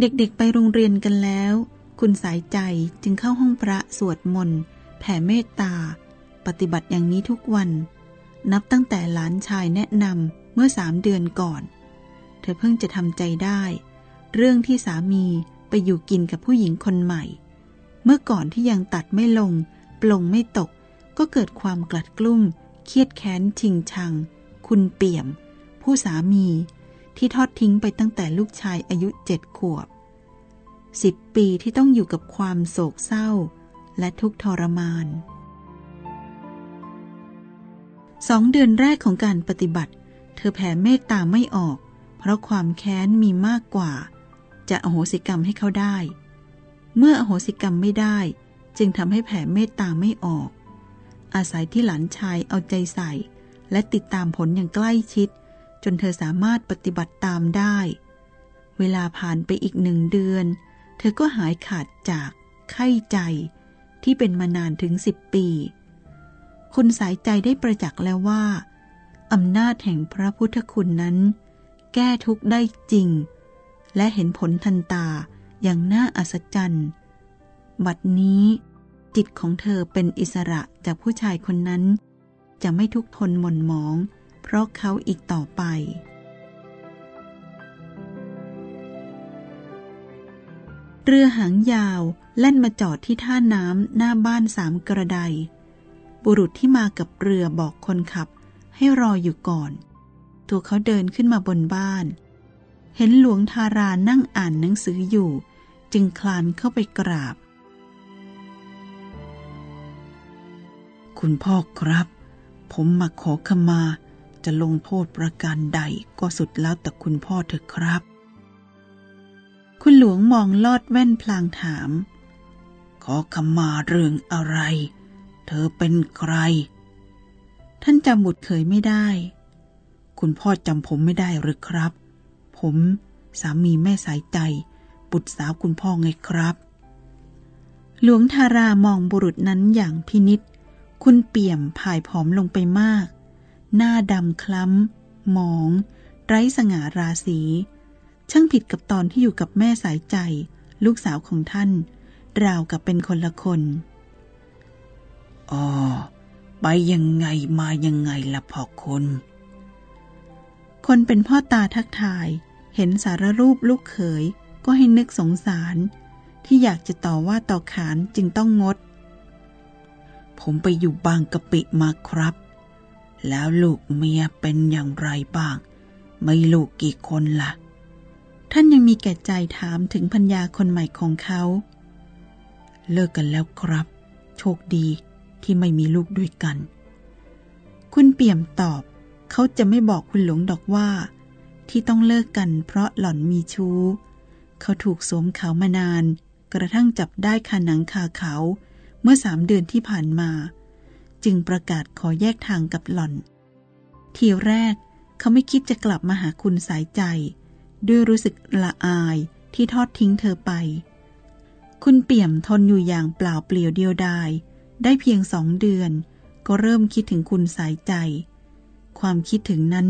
เด็กๆไปโรงเรียนกันแล้ว คุณสายใจจึงเข้าห้องพระสวดมนต์แผ่เมตตา ปฏิบัติอย่างนี้ทุกวัน นับตั้งแต่หลานชายแนะนำเมื่อสามเดือนก่อน เธอเพิ่งจะทำใจได้ เรื่องที่สามีไปอยู่กินกับผู้หญิงคนใหม่ เมื่อก่อนที่ยังตัดไม่ลง ปลงไม่ตก ก็เกิดความกลัดกลุ้ม เครียดแค้นชิงชัง คุณเปี่ยม ผู้สามี ที่ทอดทิ้งไปตั้งแต่ลูกชายอายุเจ็ดขวบสิบปีที่ต้องอยู่กับความโศกเศร้า และทุกทรมานสองเดือนแรกของการปฏิบัติ เธอแผ่เมตตาไม่ออก เพราะความแค้นมีมากกว่า จะอโหสิกรรมให้เขาได้ เมื่ออโหสิกรรมไม่ได้ จึงทำให้แผ่เมตตาไม่ออก อาศัยที่หลานชายเอาใจใส่ และติดตามผลอย่างใกล้ชิด จนเธอสามารถปฏิบัติตามได้ เวลาผ่านไปอีกหนึ่งเดือน เธอก็หายขาดจากไข้ใจ ที่เป็นมานานถึงสิบปี คุณสายใจได้ประจักษ์แล้วว่าอำนาจแห่งพระพุทธคุณนั้น แก้ทุกข์ได้จริง และเห็นผลทันตาอย่างน่าอัศจรรย์ บัดนี้ จิตของเธอเป็นอิสระจากผู้ชายคนนั้น จะไม่ทุกทนหม่นหมอง เพราะเขาอีกต่อไป เรือหางยาวแล่นมาจอดที่ท่าน้ำหน้าบ้านสามกระได บุรุษที่มากับเรือบอกคนขับให้รออยู่ก่อน ตัวเขาเดินขึ้นมาบนบ้าน เห็นหลวงทารานั่งอ่านหนังสืออยู่ จึงคลานเข้าไปกราบ คุณพ่อครับ ผมมาขอขมา จะลงโทษประการใดก็สุดแล้วแต่คุณพ่อเถอะครับ คุณหลวงมองลอดแว่นพลางถาม ขอขมาเรื่องอะไร เธอเป็นใคร ท่านจำบุตรเขยไม่ได้ คุณพ่อจำผมไม่ได้หรือครับ ผมสามีแม่สายใจ บุตรสาวคุณพ่อไงครับ หลวงทารามองบุรุษนั้นอย่างพินิษคุณเปี่ยมผายผอมลงไปมาก หน้าดำคล้ำ หมอง ไร้สง่าราศี ช่างผิดกับตอนที่อยู่กับแม่สายใจ ลูกสาวของท่าน ราวกับเป็นคนละคนอ๋อไปยังไงมายังไงละพ่อคน คนเป็นพ่อตาทักทาย เห็นสารรูปลูกเขย ก็ให้นึกสงสาร ที่อยากจะต่อว่าต่อขานจึงต้องงด ผมไปอยู่บางกะปิมาครับ แล้วลูกเมียเป็นอย่างไรบ้าง ไม่ลูกกี่คนละ่ะ ท่านยังมีแก่ใจถามถึงพัญญาคนใหม่ของเขา เลิกกันแล้วครับ โชคดีที่ไม่มีลูกด้วยกัน คุณเปี่ยมตอบ เขาจะไม่บอกคุณหลวงดอกว่า ที่ต้องเลิกกันเพราะหล่อนมีชู้ เขาถูกสวมเขามานาน กระทั่งจับได้คาหนังคาเขา เมื่อสามเดือนที่ผ่านมา จึงประกาศขอแยกทางกับหล่อน ทีแรกเขาไม่คิดจะกลับมาหาคุณสายใจ ด้วยรู้สึกละอายที่ทอดทิ้งเธอไป คุณเปี่ยมทนอยู่อย่างเปล่าเปลี่ยวเดียวดาย ได้เพียงสองเดือน ก็เริ่มคิดถึงคุณสายใจ ความคิดถึงนั้น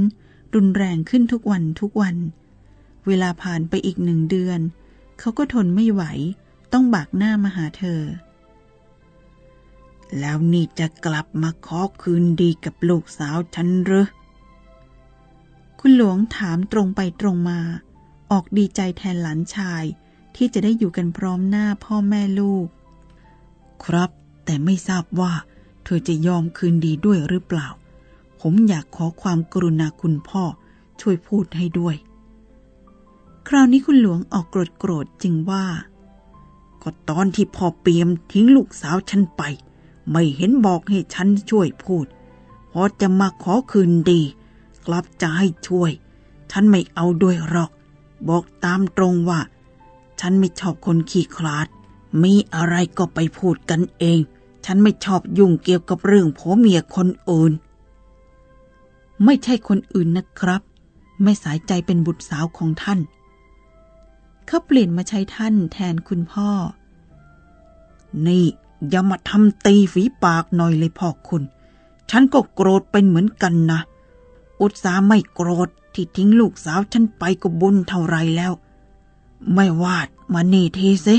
รุนแรงขึ้นทุกวันทุกวัน เวลาผ่านไปอีกหนึ่งเดือน เขาก็ทนไม่ไหว ต้องบากหน้ามาหาเธอ แล้วนี่จะกลับมาขอคืนดีกับลูกสาวฉันหรือ คุณหลวงถามตรงไปตรงมา ออกดีใจแทนหลานชายที่จะได้อยู่กันพร้อมหน้าพ่อแม่ลูก ครับ แต่ไม่ทราบว่า เธอจะยอมคืนดีด้วยหรือเปล่า ผมอยากขอความกรุณาคุณพ่อช่วยพูดให้ด้วย คราวนี้คุณหลวงออกโกรธโกรธจึงว่า ก็ตอนที่พ่อเปียมทิ้งลูกสาวฉันไป ไม่เห็นบอกให้ฉันช่วยพูด พอจะมาขอคืนดี กลับจะให้ช่วย ฉันไม่เอาด้วยหรอก บอกตามตรงว่า ฉันไม่ชอบคนขี้คลาด มีอะไรก็ไปพูดกันเอง ฉันไม่ชอบยุ่งเกี่ยวกับเรื่องผัวเมียคนอื่น ไม่ใช่คนอื่นนะครับ ไม่สายใจเป็นบุตรสาวของท่านเขาเปลี่ยนมาใช้ท่านแทนคุณพ่อ นี่ อย่ามาทำตีฝีปากหน่อยเลยพ่อคุณ ฉันก็โกรธเป็นเหมือนกันนะ อุตสาไม่โกรธที่ทิ้งลูกสาวฉันไปก็บุญเท่าไรแล้ว ไม่วาดมานี่ทีสิ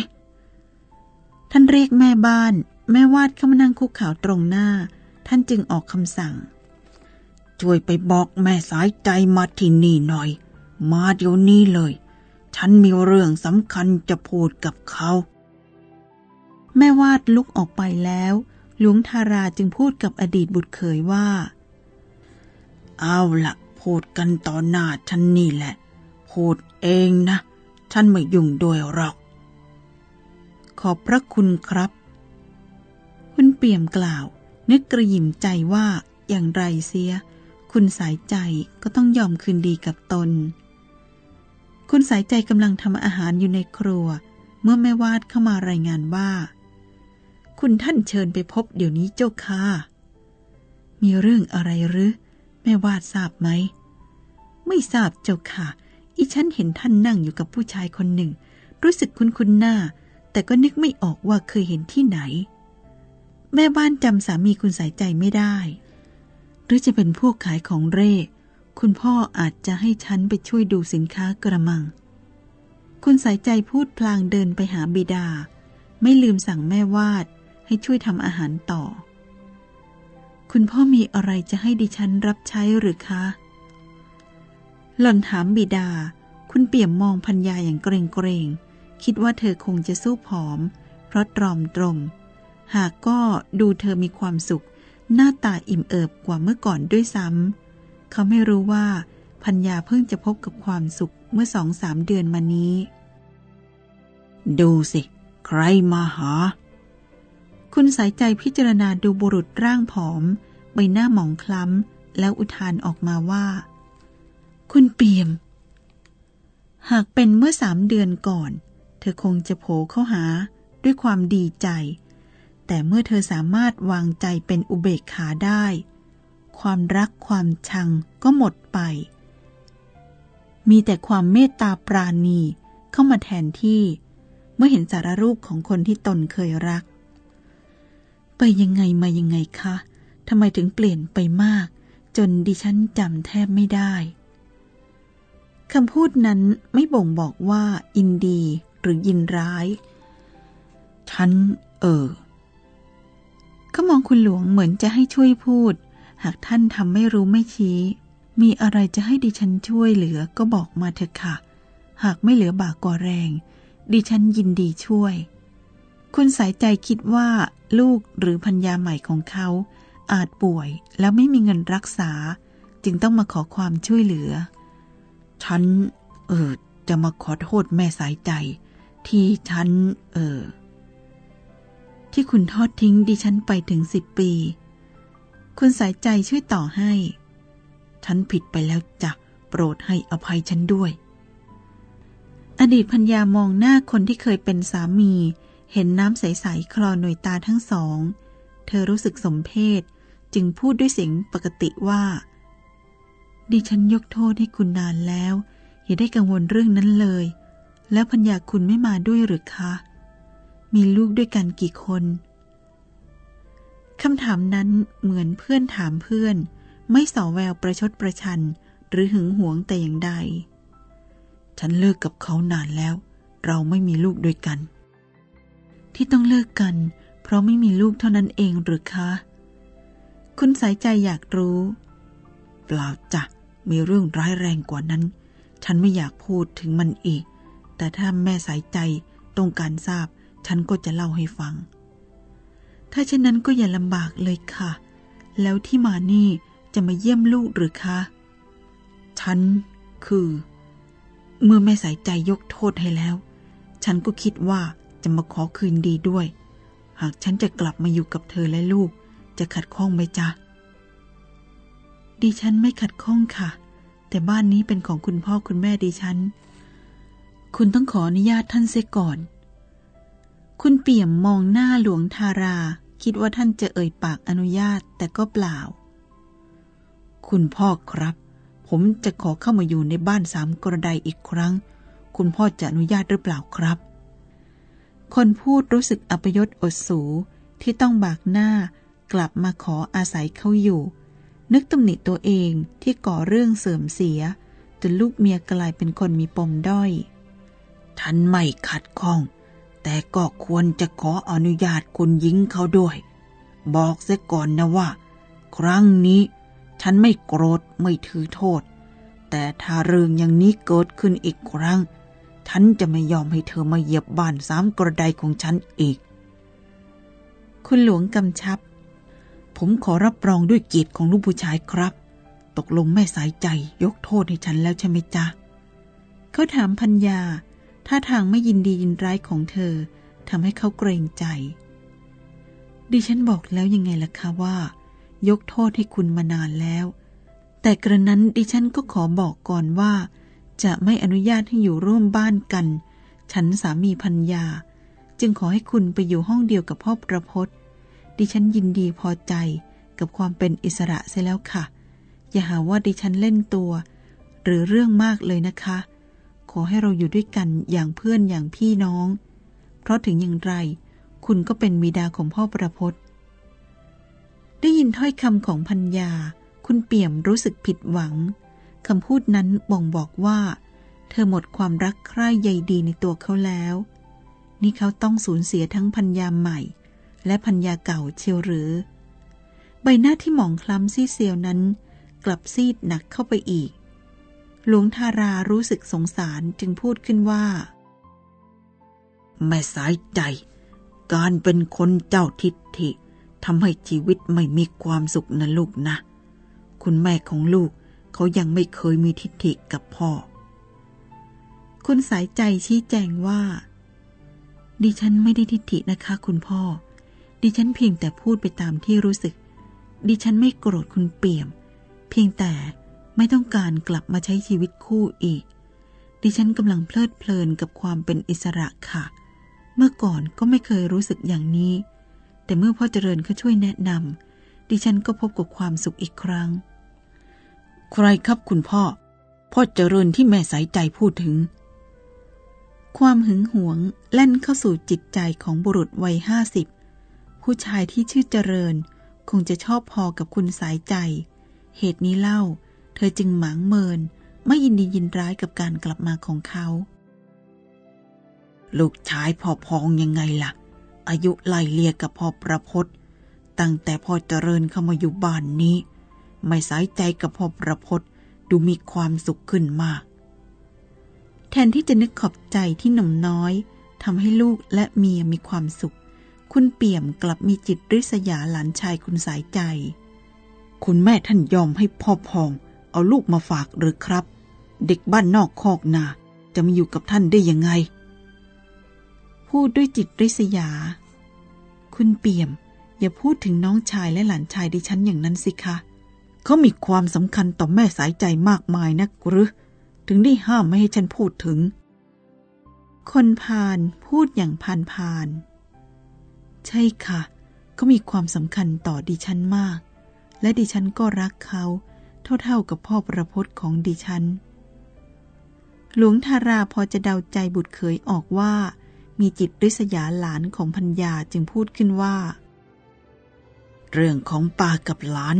ท่านเรียกแม่บ้าน แม่วาดเข้ามานั่งคุกข่าวตรงหน้า ท่านจึงออกคำสั่ง ช่วยไปบอกแม่สายใจมาที่นี่หน่อย มาเดี๋ยวนี้เลย ฉันมีเรื่องสำคัญจะพูดกับเขา แม่วาดลุกออกไปแล้ว หลวงทาราจึงพูดกับอดีตบุตรเขยว่า เอาละพูดกันต่อหน้าฉันนี่แหละ พูดเองนะ ฉันไม่ยุ่งด้วยหรอก ขอบพระคุณครับ คุณเปี่ยมกล่าว นึกกระยิมใจว่าอย่างไรเสีย คุณสายใจก็ต้องยอมคืนดีกับตน คุณสายใจกำลังทำอาหารอยู่ในครัว เมื่อแม่วาดเข้ามารายงานว่า คุณท่านเชิญไปพบเดี๋ยวนี้เจ้าค่ะ มีเรื่องอะไรหรือ แม่วาดทราบไหม ไม่ทราบเจ้าค่ะ อีฉันเห็นท่านนั่งอยู่กับผู้ชายคนหนึ่ง รู้สึกคุ้นคุ้นหน้า แต่ก็นึกไม่ออกว่าเคยเห็นที่ไหน แม่บ้านจำสามีคุณสายใจไม่ได้ หรือจะเป็นพวกขายของเร่ คุณพ่ออาจจะให้ฉันไปช่วยดูสินค้ากระมัง คุณสายใจพูดพลางเดินไปหาบิดาไม่ลืมสั่งแม่วาด ให้ช่วยทำอาหารต่อ คุณพ่อมีอะไรจะให้ดิฉันรับใช้หรือคะ หล่อนถามบิดา คุณเปี่ยมมองพัญญาอย่างเกรงเกรงคิดว่าเธอคงจะสู้ผอม เพราะตรอมตรม หากก็ดูเธอมีความสุข หน้าตาอิ่มเอิบกว่าเมื่อก่อนด้วยซ้ำ เขาไม่รู้ว่าพัญญาเพิ่งจะพบกับความสุขเมื่อสองสามเดือนมานี้ ดูสิ ใครมาหา คุณสายใจพิจารณาดูบุรุษร่างผอม ใบหน้าหมองคล้ำ แล้วอุทานออกมาว่า คุณเปียม หากเป็นเมื่อสามเดือนก่อน เธอคงจะโผเข้าหาด้วยความดีใจ แต่เมื่อเธอสามารถวางใจเป็นอุเบกขาได้ ความรักความชังก็หมดไป มีแต่ความเมตตาปราณีเข้ามาแทนที่ เมื่อเห็นสารรูปของคนที่ตนเคยรัก ไปยังไงมายังไงคะทำไมถึงเปลี่ยนไปมาก จนดิฉันจำแทบไม่ได้คำพูดนั้นไม่บ่งบอกว่าอินดีหรือยินร้าย ฉัน เออก็มองคุณหลวงเหมือนจะให้ช่วยพูด หากท่านทำไม่รู้ไม่ชี้ มีอะไรจะให้ดิฉันช่วยเหลือก็บอกมาเถอะค่ะ หากไม่เหลือบากกว่าแรง ดิฉันยินดีช่วย คุณสายใจคิดว่าลูกหรือพัญญาใหม่ของเขา อาจป่วยแล้วไม่มีเงินรักษา จึงต้องมาขอความช่วยเหลือ ฉัน เออจะมาขอโทษแม่สายใจ ที่ฉัน เออ ที่คุณทอดทิ้งดิฉันไปถึงสิบปี คุณสายใจช่วยต่อให้ ฉันผิดไปแล้วจ้ะโปรดให้อภัยฉันด้วย อดีตพัญญามองหน้าคนที่เคยเป็นสามี เห็นน้ำใส ๆ คลอหน่วยตาทั้งสอง เธอรู้สึกสมเพศจึงพูดด้วยเสียงปกติว่า ดิฉันยกโทษให้คุณนานแล้ว อย่าได้กังวลเรื่องนั้นเลย แล้วพัญญาคุณไม่มาด้วยหรือคะ มีลูกด้วยกันกี่คนคำถามนั้นเหมือนเพื่อนถามเพื่อน ไม่ส่อแววประชดประชัน หรือหึงหวงแต่อย่างใด ฉันเลิกกับเขานานแล้ว เราไม่มีลูกด้วยกัน ที่ต้องเลิกกัน เพราะไม่มีลูกเท่านั้นเองหรือคะ คุณสายใจอยากรู้ เปล่าจ้ะมีเรื่องร้ายแรงกว่านั้น ฉันไม่อยากพูดถึงมันอีก แต่ถ้าแม่สายใจต้องการทราบ ฉันก็จะเล่าให้ฟัง ถ้าเช่นนั้นก็อย่าลำบากเลยค่ะ แล้วที่มานี่จะมาเยี่ยมลูกหรือคะ ฉันคือ เมื่อแม่สายใจยกโทษให้แล้ว ฉันก็คิดว่า จะมาขอคืนดีด้วย หากฉันจะกลับมาอยู่กับเธอและลูก จะขัดข้องไหมจ๊ะ ดิฉันไม่ขัดข้องค่ะ แต่บ้านนี้เป็นของคุณพ่อคุณแม่ดิฉัน คุณต้องขออนุญาตท่านเสียก่อน คุณเปี่ยมมองหน้าหลวงทารา คิดว่าท่านจะเอ่ยปากอนุญาตแต่ก็เปล่า คุณพ่อครับ ผมจะขอเข้ามาอยู่ในบ้านสามกระไดอีกครั้ง คุณพ่อจะอนุญาตหรือเปล่าครับ คนพูดรู้สึกอัปยศอดสูที่ต้องบากหน้ากลับมาขออาศัยเขาอยู่ นึกตำหนิตัวเองที่ก่อเรื่องเสื่อมเสียจนลูกเมียกลายเป็นคนมีปมด้อยฉันไม่ขัดข้อง แต่ก็ควรจะขออนุญาตคุณหญิงเขาด้วย บอกเสียก่อนนะว่า ครั้งนี้ฉันไม่โกรธไม่ถือโทษ แต่ถ้าเรื่องอย่างนี้เกิดขึ้นอีกครั้ง ฉันจะไม่ยอมให้เธอมาเหยียบบ้านสามกระไดของฉันอีก คุณหลวงกำชับ ผมขอรับรองด้วยเกียรติของลูกผู้ชายครับ ตกลงแม่สายใจยกโทษให้ฉันแล้วใช่ไหมจ๊ะ เขาถามพัญญาท่าทางไม่ยินดียินร้ายของเธอทำให้เขาเกรงใจ ดิฉันบอกแล้วยังไงล่ะคะว่า ยกโทษให้คุณมานานแล้ว แต่กระนั้นดิฉันก็ขอบอกก่อนว่า จะไม่อนุญาตให้อยู่ร่วมบ้านกัน ฉันสามีพัญญา จึงขอให้คุณไปอยู่ห้องเดียวกับพ่อประพศดิฉันยินดีพอใจกับความเป็นอิสระเสียแล้วค่ะ อย่าหาว่าดิฉันเล่นตัว หรือเรื่องมากเลยนะคะ ขอให้เราอยู่ด้วยกันอย่างเพื่อนอย่างพี่น้อง เพราะถึงอย่างไร คุณก็เป็นบิดาของพ่อประพศได้ยินถ้อยคำของพัญญา คุณเปี่ยมรู้สึกผิดหวัง คำพูดนั้นบ่งบอกว่า เธอหมดความรักใคร่ใยดีในตัวเขาแล้ว นี่เขาต้องสูญเสียทั้งพัญญาใหม่ และพัญญาเก่าเชียวหรือ ใบหน้าที่หมองคล้ำซีเซียวนั้น กลับซีดหนักเข้าไปอีก หลวงทารารู้สึกสงสารจึงพูดขึ้นว่าแม่สายใจ การเป็นคนเจ้าทิฏฐิทำให้ชีวิตไม่มีความสุขนะลูกนะ คุณแม่ของลูก เขายังไม่เคยมีทิฏฐิกับพ่อ คุณสายใจชี้แจงว่า ดิฉันไม่ได้ทิฏฐินะคะคุณพ่อ ดิฉันเพียงแต่พูดไปตามที่รู้สึก ดิฉันไม่โกรธคุณเปี่ยม เพียงแต่ไม่ต้องการกลับมาใช้ชีวิตคู่อีก ดิฉันกำลังเพลิดเพลินกับความเป็นอิสระค่ะ เมื่อก่อนก็ไม่เคยรู้สึกอย่างนี้ แต่เมื่อพ่อเจริญเขาช่วยแนะนำดิฉันก็พบกับความสุขอีกครั้ง ใครครับคุณพ่อ พ่อเจริญที่แม่สายใจพูดถึง ความหึงหวงแล่นเข้าสู่จิตใจของบุรุษวัยห้าสิบผู้ชายที่ชื่อเจริญคงจะชอบพอกับคุณสายใจ เหตุนี้เล่า เธอจึงหมางเมิน ไม่ยินดียินร้ายกับการกลับมาของเขา ลูกชายพ่อพองยังไงล่ะ อายุไล่เลียกับพ่อประพศตั้งแต่พ่อเจริญเข้ามาอยู่บ้านนี้ ไม่สายใจกับพ่อประพศดูมีความสุขขึ้นมาก แทนที่จะนึกขอบใจที่หนุ่มน้อยทำให้ลูกและเมียมีความสุข คุณเปี่ยมกลับมีจิตริษยาหลานชายคุณสายใจ คุณแม่ท่านยอมให้พ่อพอง เอาลูกมาฝากหรือครับ เด็กบ้านนอกคอกนาจะมาอยู่กับท่านได้ยังไง พูดด้วยจิตริษยา คุณเปี่ยม อย่าพูดถึงน้องชายและหลานชายดิฉันอย่างนั้นสิคะ เขามีความสำคัญต่อแม่สายใจมากมายนักหรือ ถึงได้ห้ามไม่ให้ฉันพูดถึง คนพาลพูดอย่างพานพาน ใช่ค่ะ เขามีความสำคัญต่อดิฉันมาก และดิฉันก็รักเขา เท่าๆกับพ่อประพจน์ของดิฉัน หลวงทาราพอจะเดาใจบุตรเขยออกว่า มีจิตริษยาหลานของพัญญาจึงพูดขึ้นว่า เรื่องของป้ากับหลาน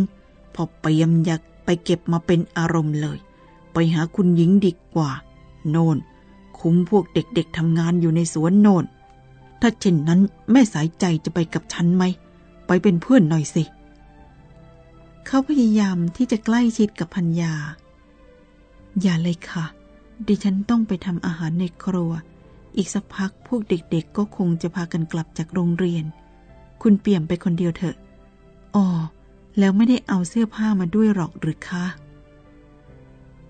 พอเปียมอยากไปเก็บมาเป็นอารมณ์เลย ไปหาคุณหญิงดีกว่า โนนคุ้มพวกเด็กๆทำงานอยู่ในสวนโนนถ้าเช่นนั้นแม่สายใจจะไปกับฉันไหม ไปเป็นเพื่อนหน่อยสิ เขาพยายามที่จะใกล้ชิดกับพัญญา อย่าเลยค่ะ ดิฉันต้องไปทำอาหารในครัว อีกสักพักพวกเด็กๆก็คงจะพากันกลับจากโรงเรียน คุณเปี่ยมไปคนเดียวเถอะอ๋อ แล้วไม่ได้เอาเสื้อผ้ามาด้วยหรอกหรือคะ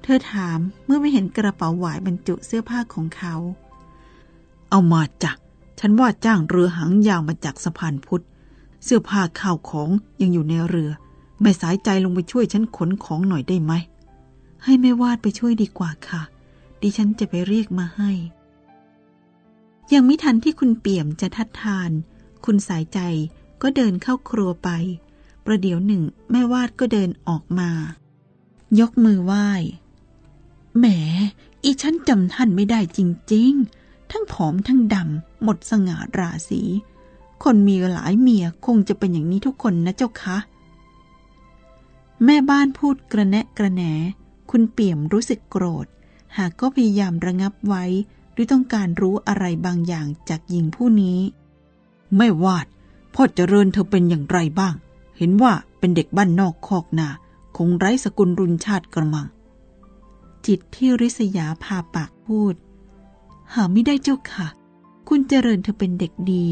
เธอถามเมื่อไม่เห็นกระเป๋าหวายบรรจุเสื้อผ้าของเขา เอามาจ้ะฉันว่าจ้างเรือหางยาวมาจากสะพานพุทธ เสื้อผ้าข้าวของยังอยู่ในเรือ ไม่สายใจลงไปช่วยฉันขนของหน่อยได้ไหม ให้แม่วาดไปช่วยดีกว่าค่ะ ดิฉันจะไปเรียกมาให้ ยังไม่ทันที่คุณเปี่ยมจะทัดทาน คุณสายใจก็เดินเข้าครัวไป ประเดี๋ยวหนึ่งแม่วาดก็เดินออกมา ยกมือไหว้ แหม อีฉันจำท่านไม่ได้จริง ๆ ทั้งผอมทั้งดำหมดสง่าราศีคนมีหลายเมียคงจะเป็นอย่างนี้ทุกคนนะเจ้าคะ แม่บ้านพูดกระแนะกระแหน คุณเปี่ยมรู้สึกโกรธ หากก็พยายามระงับไว้ด้วยต้องการรู้อะไรบางอย่างจากหญิงผู้นี้ ไม่วาด พ่อเจริญเธอเป็นอย่างไรบ้าง เห็นว่าเป็นเด็กบ้านนอกคอกนา คงไร้สกุลรุนชาติกระมัง จิตที่ริษยาพาปากพูด หาไม่ได้เจ้าค่ะ คุณเจริญเธอเป็นเด็กดี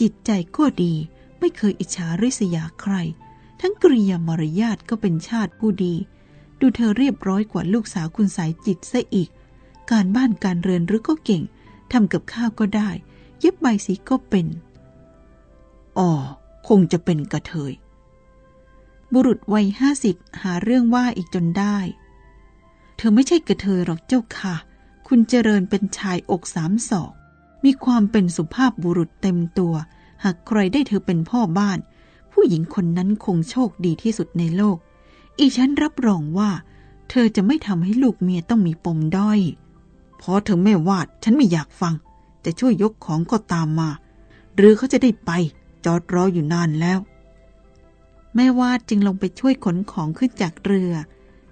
จิตใจก็ดี ไม่เคยอิจฉาริษยาใคร ทั้งกริยามารยาทก็เป็นชาติผู้ดี ดูเธอเรียบร้อยกว่าลูกสาวคุณสายจิตซะอีก การบ้านการเรือนหรือก็เก่งทำกับข้าวก็ได้ เย็บใบสีก็เป็นอ๋อคงจะเป็นกระเทย บุรุษวัยห้าสิบหาเรื่องว่าอีกจนได้ เธอไม่ใช่กระเทยหรอกเจ้าค่ะ คุณเจริญเป็นชายอกสามศอก มีความเป็นสุภาพบุรุษเต็มตัว หากใครได้เธอเป็นพ่อบ้าน ผู้หญิงคนนั้นคงโชคดีที่สุดในโลก อีฉันรับรองว่า เธอจะไม่ทำให้ลูกเมียต้องมีปมด้อยเพราะเธอไม่วาดฉันไม่อยากฟัง จะช่วยยกของก็ตามมา หรือเขาจะได้ไป จอดรออยู่นานแล้ว แม่วาดจึงลงไปช่วยขนของขึ้นจากเรือ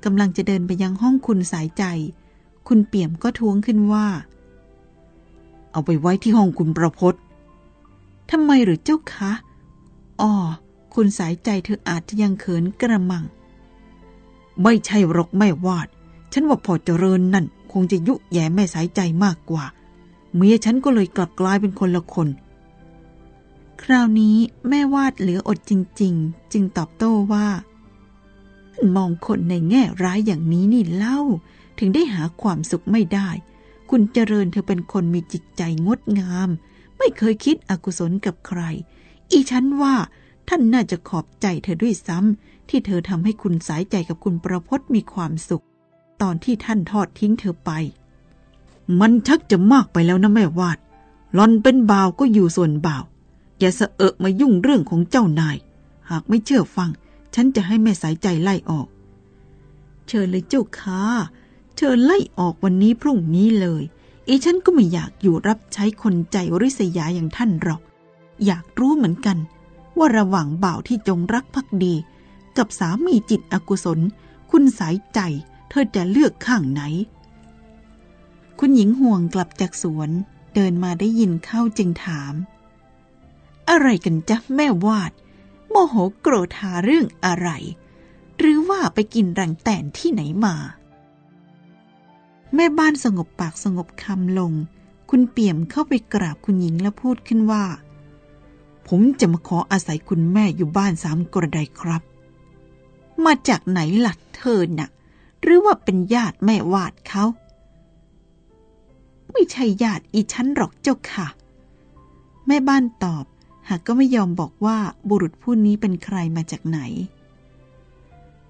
กำลังจะเดินไปยังห้องคุณสายใจ คุณเปี่ยมก็ท้วงขึ้นว่า เอาไปไว้ที่ห้องคุณประพศทำไมหรือเจ้าคะอ๋อคุณสายใจเธออาจจะยังเขินกระมัง ไม่ใช่หรอกแม่วาด ฉันว่าพอเจริญนั่น คงจะยุแย่แม่สายใจมากกว่า เมียฉันก็เลยกลับกลายเป็นคนละคน คราวนี้แม่วาดเหลืออดจริง ๆ จึงตอบโต้ว่า มองคนในแง่ร้ายอย่างนี้นี่เล่า ถึงได้หาความสุขไม่ได้ คุณเจริญเธอเป็นคนมีจิตใจงดงาม ไม่เคยคิดอกุศลกับใคร อีฉันว่าท่านน่าจะขอบใจเธอด้วยซ้ำที่เธอทำให้คุณสายใจกับคุณประพศมีความสุข ตอนที่ท่านทอดทิ้งเธอไป มันชักจะมากไปแล้วนะแม่วาดหลอนเป็นบ่าวก็อยู่ส่วนบ่าว อย่าสะเอะมายุ่งเรื่องของเจ้านาย หากไม่เชื่อฟัง ฉันจะให้แม่สายใจไล่ออก เชิญเลยเจ้าค่ะเชิญไล่ออกวันนี้พรุ่งนี้เลย อีฉันก็ไม่อยากอยู่รับใช้คนใจริษยาอย่างท่านหรอก อยากรู้เหมือนกัน ว่าระหว่างบ่าวที่จงรักภักดี กับสามีจิตอกุศล คุณสายใจ เธอจะเลือกข้างไหน คุณหญิงห่วงกลับจากสวน เดินมาได้ยินเข้าจึงถาม อะไรกันจ๊ะแม่วาด โมโหโกรธาเรื่องอะไร หรือว่าไปกินรังแตนที่ไหนมา แม่บ้านสงบปากสงบคำลง คุณเปี่ยมเข้าไปกราบคุณหญิงแล้วพูดขึ้นว่า ผมจะมาขออาศัยคุณแม่อยู่บ้านสามกระไดครับ มาจากไหนล่ะเธอน่ะ หรือว่าเป็นญาติแม่วาดเขาไม่ใช่ญาติอีฉันหรอกเจ้าค่ะ แม่บ้านตอบ หากก็ไม่ยอมบอกว่าบุรุษผู้นี้เป็นใครมาจากไหน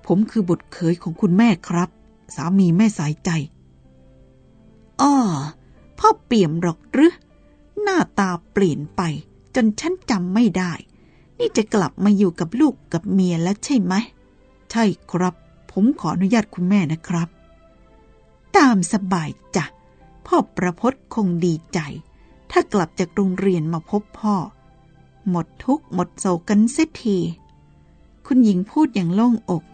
ผมคือบุตรเขยของคุณแม่ครับ สามีแม่สายใจอ้อพ่อเปี่ยมหรอกหรือหน้าตาเปลี่ยนไป จนฉันจำไม่ได้ นี่จะกลับมาอยู่กับลูกกับเมียแล้วใช่ไหม ใช่ครับ ผมขออนุญาตคุณแม่นะครับ ตามสบายจ้ะพ่อประพศคงดีใจ ถ้ากลับจากโรงเรียนมาพบพ่อ หมดทุกข์หมดโศกกันเสียที คุณหญิงพูดอย่างโล่งอก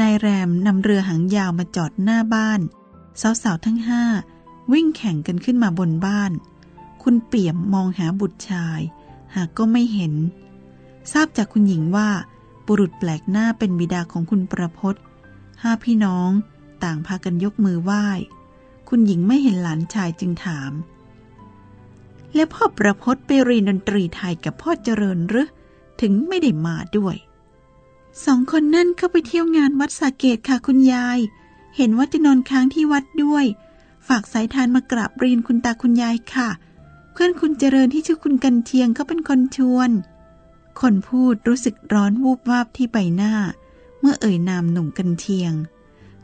นายแรมนำเรือหางยาวมาจอดหน้าบ้าน สาวๆทั้งห้า วิ่งแข่งกันขึ้นมาบนบ้าน คุณเปี่ยมมองหาบุตรชาย หากก็ไม่เห็น ทราบจากคุณหญิงว่า บุรุษแปลกหน้าเป็นบิดาของคุณประพศ ห้าพี่น้องต่างพากันยกมือไหว้ คุณหญิงไม่เห็นหลานชายจึงถาม แล้วพ่อประพศไปเรียนดนตรีไทยกับพ่อเจริญหรือถึงไม่ได้มาด้วย สองคนนั่นเข้าไปเที่ยวงานวัดสาเกตค่ะคุณยาย เห็นว่าจะนอนค้างที่วัดด้วย ฝากสายทานมากราบเรียนคุณตาคุณยายค่ะ เพื่อนคุณเจริญที่ชื่อคุณกันเทียงเขาเป็นคนชวน คนพูดรู้สึกร้อนวูบวาบที่ใบหน้า เมื่อเอ่ยนามหนุ่มกันเทียง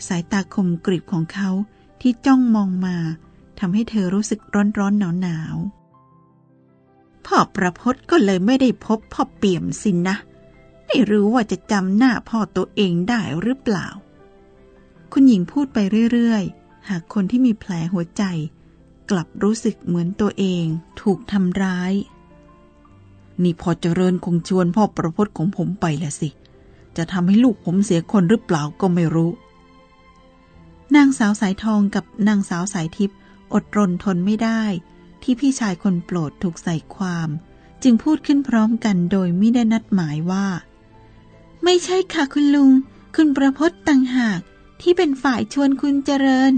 สายตาคมกริบของเขาที่จ้องมองมาทำให้เธอรู้สึกร้อนร้อนหนาวหนาวพ่อประพศก็เลยไม่ได้พบพ่อเปี่ยมสินนะ ไม่รู้ว่าจะจำหน้าพ่อตัวเองได้หรือเปล่า คุณหญิงพูดไปเรื่อยๆ หากคนที่มีแผลหัวใจ กลับรู้สึกเหมือนตัวเอง ถูกทำร้าย นี่พอเจริญคงชวนพ่อประพจน์ของผมไปแหละสิ จะทำให้ลูกผมเสียคนหรือเปล่าก็ไม่รู้ นางสาวสายทองกับนางสาวสายทิพย์อดรนทนไม่ได้ ที่พี่ชายคนโปรดถูกใส่ความ จึงพูดขึ้นพร้อมกันโดยไม่ได้นัดหมายว่า ไม่ใช่ค่ะคุณลุง คุณประพศต่างหากที่เป็นฝ่ายชวนคุณเจริญ